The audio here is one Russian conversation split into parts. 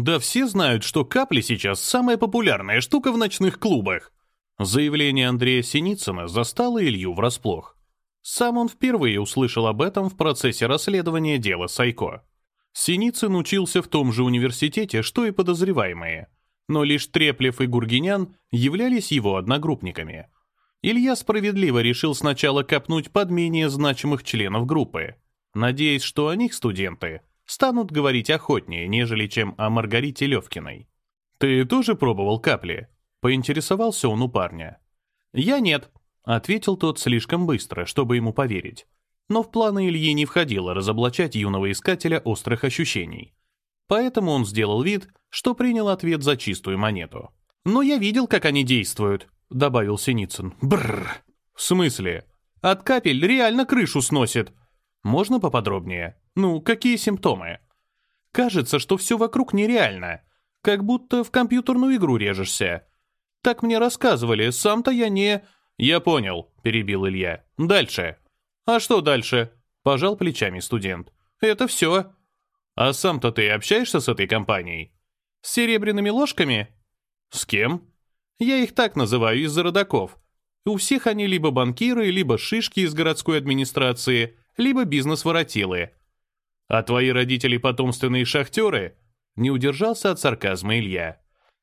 Да все знают, что капли сейчас самая популярная штука в ночных клубах. Заявление Андрея Синицына застало Илью врасплох. Сам он впервые услышал об этом в процессе расследования дела Сайко. Синицын учился в том же университете, что и подозреваемые, но лишь Треплев и Гургинян являлись его одногруппниками. Илья справедливо решил сначала копнуть под менее значимых членов группы, надеясь, что о них студенты станут говорить охотнее, нежели чем о Маргарите Левкиной. «Ты тоже пробовал капли?» — поинтересовался он у парня. «Я нет», — ответил тот слишком быстро, чтобы ему поверить. Но в планы Ильи не входило разоблачать юного искателя острых ощущений. Поэтому он сделал вид, что принял ответ за чистую монету. «Но я видел, как они действуют», — добавил Синицын. «Бррр». «В смысле? От капель реально крышу сносит». «Можно поподробнее? Ну, какие симптомы?» «Кажется, что все вокруг нереально. Как будто в компьютерную игру режешься. Так мне рассказывали, сам-то я не...» «Я понял», — перебил Илья. «Дальше». «А что дальше?» — пожал плечами студент. «Это все». «А сам-то ты общаешься с этой компанией?» «С серебряными ложками?» «С кем?» «Я их так называю из-за родаков. У всех они либо банкиры, либо шишки из городской администрации, либо бизнес-воротилы». «А твои родители потомственные шахтеры?» Не удержался от сарказма Илья.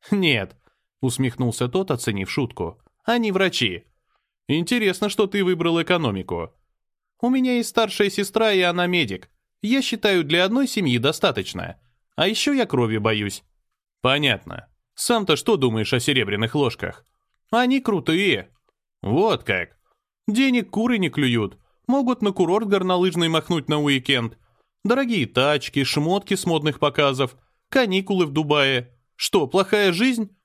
«Нет», — усмехнулся тот, оценив шутку. «Они врачи». «Интересно, что ты выбрал экономику. У меня есть старшая сестра, и она медик. Я считаю, для одной семьи достаточно. А еще я крови боюсь». «Понятно. Сам-то что думаешь о серебряных ложках?» «Они крутые». «Вот как. Денег куры не клюют. Могут на курорт горнолыжный махнуть на уикенд. Дорогие тачки, шмотки с модных показов, каникулы в Дубае. Что, плохая жизнь?»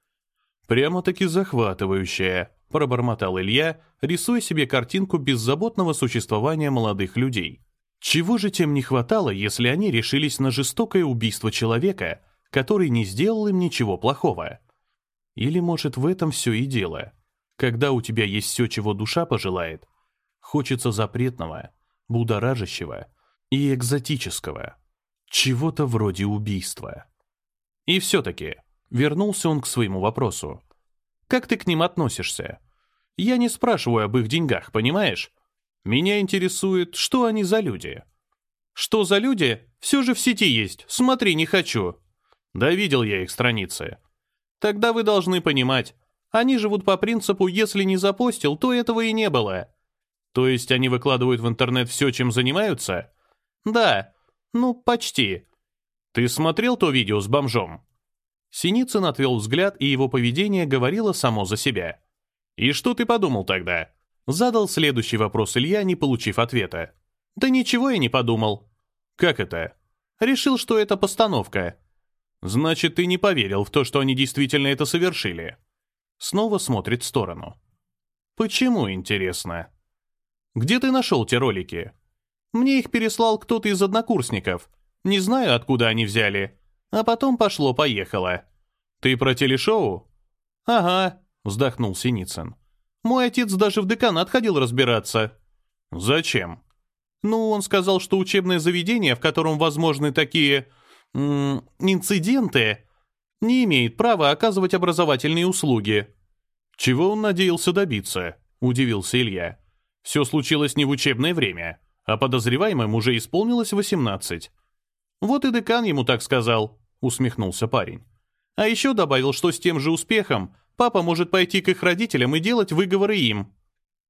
«Прямо-таки захватывающая», — пробормотал Илья, рисуя себе картинку беззаботного существования молодых людей. Чего же тем не хватало, если они решились на жестокое убийство человека, который не сделал им ничего плохого? Или, может, в этом все и дело? Когда у тебя есть все, чего душа пожелает, хочется запретного, будоражащего и экзотического. Чего-то вроде убийства. И все-таки вернулся он к своему вопросу. Как ты к ним относишься? Я не спрашиваю об их деньгах, понимаешь? Меня интересует, что они за люди. Что за люди? Все же в сети есть. Смотри, не хочу. Да видел я их страницы. Тогда вы должны понимать. Они живут по принципу «если не запостил, то этого и не было». То есть они выкладывают в интернет все, чем занимаются? Да, ну, почти. Ты смотрел то видео с бомжом? Синицын отвел взгляд, и его поведение говорило само за себя. «И что ты подумал тогда?» Задал следующий вопрос Илья, не получив ответа. «Да ничего я не подумал». «Как это?» «Решил, что это постановка». «Значит, ты не поверил в то, что они действительно это совершили?» Снова смотрит в сторону. «Почему, интересно?» «Где ты нашел те ролики?» «Мне их переслал кто-то из однокурсников. Не знаю, откуда они взяли. А потом пошло-поехало. «Ты про телешоу?» «Ага», — вздохнул Синицын. «Мой отец даже в деканат ходил разбираться». «Зачем?» «Ну, он сказал, что учебное заведение, в котором возможны такие... М -м, инциденты, не имеет права оказывать образовательные услуги». «Чего он надеялся добиться?» — удивился Илья. «Все случилось не в учебное время, а подозреваемым уже исполнилось 18. «Вот и декан ему так сказал», — усмехнулся парень. А еще добавил, что с тем же успехом папа может пойти к их родителям и делать выговоры им.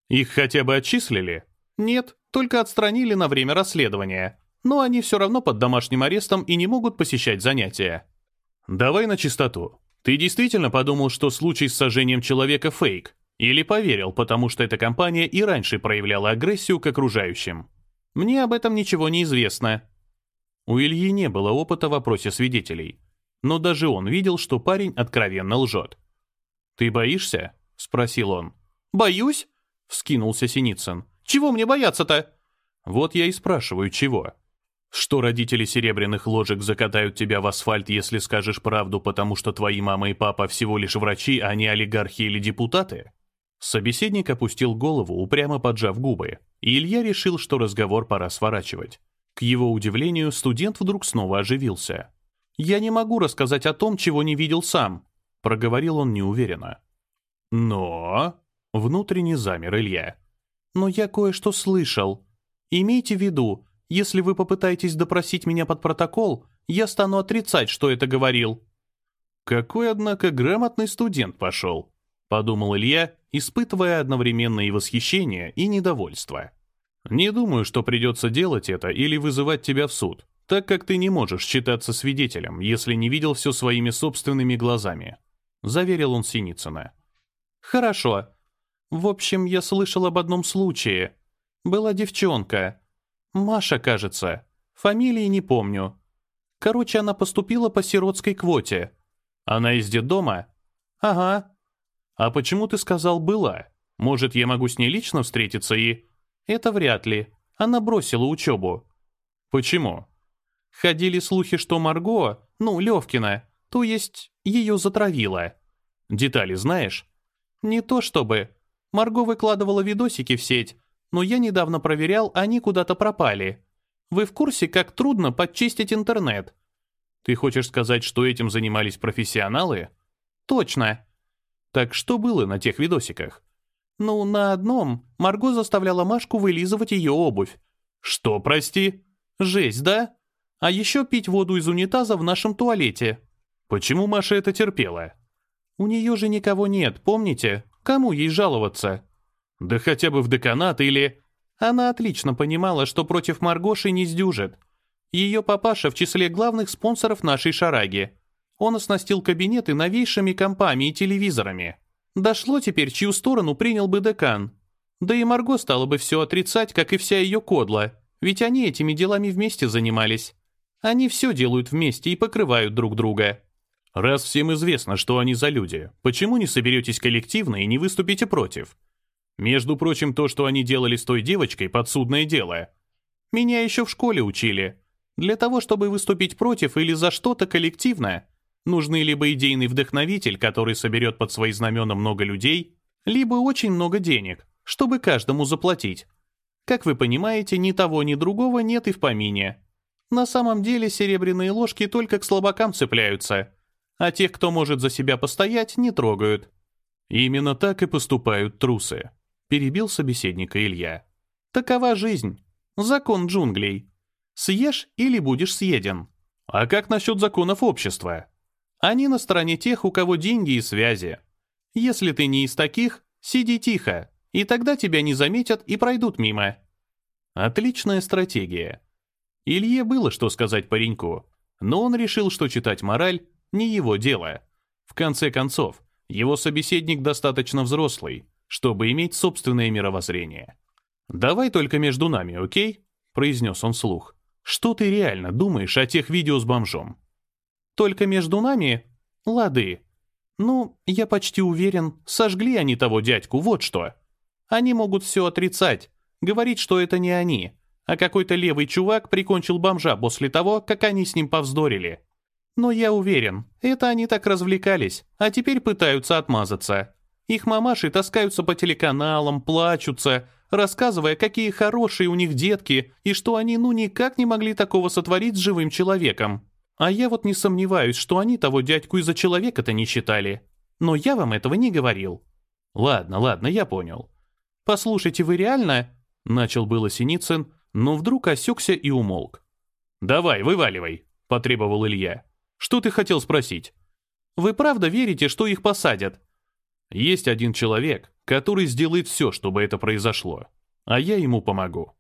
Их хотя бы отчислили? Нет, только отстранили на время расследования. Но они все равно под домашним арестом и не могут посещать занятия. Давай на чистоту. Ты действительно подумал, что случай с сожжением человека фейк? Или поверил, потому что эта компания и раньше проявляла агрессию к окружающим? Мне об этом ничего не известно, у Ильи не было опыта в вопросе свидетелей, но даже он видел, что парень откровенно лжет. «Ты боишься?» — спросил он. «Боюсь?» — вскинулся Синицын. «Чего мне бояться-то?» «Вот я и спрашиваю, чего?» «Что родители серебряных ложек закатают тебя в асфальт, если скажешь правду, потому что твои мама и папа всего лишь врачи, а не олигархи или депутаты?» Собеседник опустил голову, упрямо поджав губы, и Илья решил, что разговор пора сворачивать. К его удивлению, студент вдруг снова оживился. Я не могу рассказать о том, чего не видел сам», — проговорил он неуверенно. «Но...» — внутренне замер Илья. «Но я кое-что слышал. Имейте в виду, если вы попытаетесь допросить меня под протокол, я стану отрицать, что это говорил». «Какой, однако, грамотный студент пошел», — подумал Илья, испытывая одновременно и восхищение, и недовольство. «Не думаю, что придется делать это или вызывать тебя в суд, так как ты не можешь считаться свидетелем, если не видел все своими собственными глазами», — заверил он Синицына. «Хорошо. В общем, я слышал об одном случае. Была девчонка. Маша, кажется. Фамилии не помню. Короче, она поступила по сиротской квоте. Она из детдома? Ага. А почему ты сказал «была»? Может, я могу с ней лично встретиться и... Это вряд ли. Она бросила учебу. Почему? Ходили слухи, что Марго, ну, Левкина, то есть ее затравила. Детали знаешь? Не то чтобы. Марго выкладывала видосики в сеть, но я недавно проверял, они куда-то пропали. Вы в курсе, как трудно подчистить интернет? Ты хочешь сказать, что этим занимались профессионалы? Точно. Так что было на тех видосиках? Ну, на одном Марго заставляла Машку вылизывать ее обувь. Что, прости? Жесть, да? А еще пить воду из унитаза в нашем туалете. Почему Маша это терпела? У нее же никого нет, помните? Кому ей жаловаться? Да хотя бы в деканат или... Она отлично понимала, что против Маргоши не сдюжит. Ее папаша в числе главных спонсоров нашей шараги. Он оснастил кабинеты новейшими компами и телевизорами. Дошло теперь, чью сторону принял бы декан. Да и Марго стала бы все отрицать, как и вся ее кодла, ведь они этими делами вместе занимались. Они все делают вместе и покрывают друг друга. Раз всем известно, что они за люди, почему не соберетесь коллективно и не выступите против? Между прочим, то, что они делали с той девочкой, подсудное дело. Меня еще в школе учили. Для того, чтобы выступить против или за что-то коллективное, нужны либо идейный вдохновитель, который соберет под свои знамена много людей, либо очень много денег, чтобы каждому заплатить. Как вы понимаете, ни того, ни другого нет и в помине. На самом деле серебряные ложки только к слабакам цепляются, а тех, кто может за себя постоять, не трогают. Именно так и поступают трусы перебил собеседника Илья. Такова жизнь. Закон джунглей. Съешь или будешь съеден. А как насчет законов общества? Они на стороне тех, у кого деньги и связи. Если ты не из таких, сиди тихо, и тогда тебя не заметят и пройдут мимо. Отличная стратегия. Илье было что сказать пареньку, но он решил, что читать мораль не его дело. В конце концов, его собеседник достаточно взрослый, чтобы иметь собственное мировоззрение. «Давай только между нами, окей?» — произнес он вслух. «Что ты реально думаешь о тех видео с бомжом?» «Только между нами? Лады. Ну, я почти уверен, сожгли они того дядьку, вот что. Они могут все отрицать, говорить, что это не они, а какой-то левый чувак прикончил бомжа после того, как они с ним повздорили. Но я уверен, это они так развлекались, а теперь пытаются отмазаться. Их мамаши таскаются по телеканалам, плачутся, рассказывая, какие хорошие у них детки и что они ну никак не могли такого сотворить с живым человеком. А я вот не сомневаюсь, что они того дядьку из-за человека-то не считали. Но я вам этого не говорил. Ладно, ладно, я понял. Послушайте, вы реально... Начал было Синицын, но вдруг осекся и умолк. «Давай, вываливай», — потребовал Илья. «Что ты хотел спросить?» «Вы правда верите, что их посадят?» Есть один человек, который сделает все, чтобы это произошло, а я ему помогу.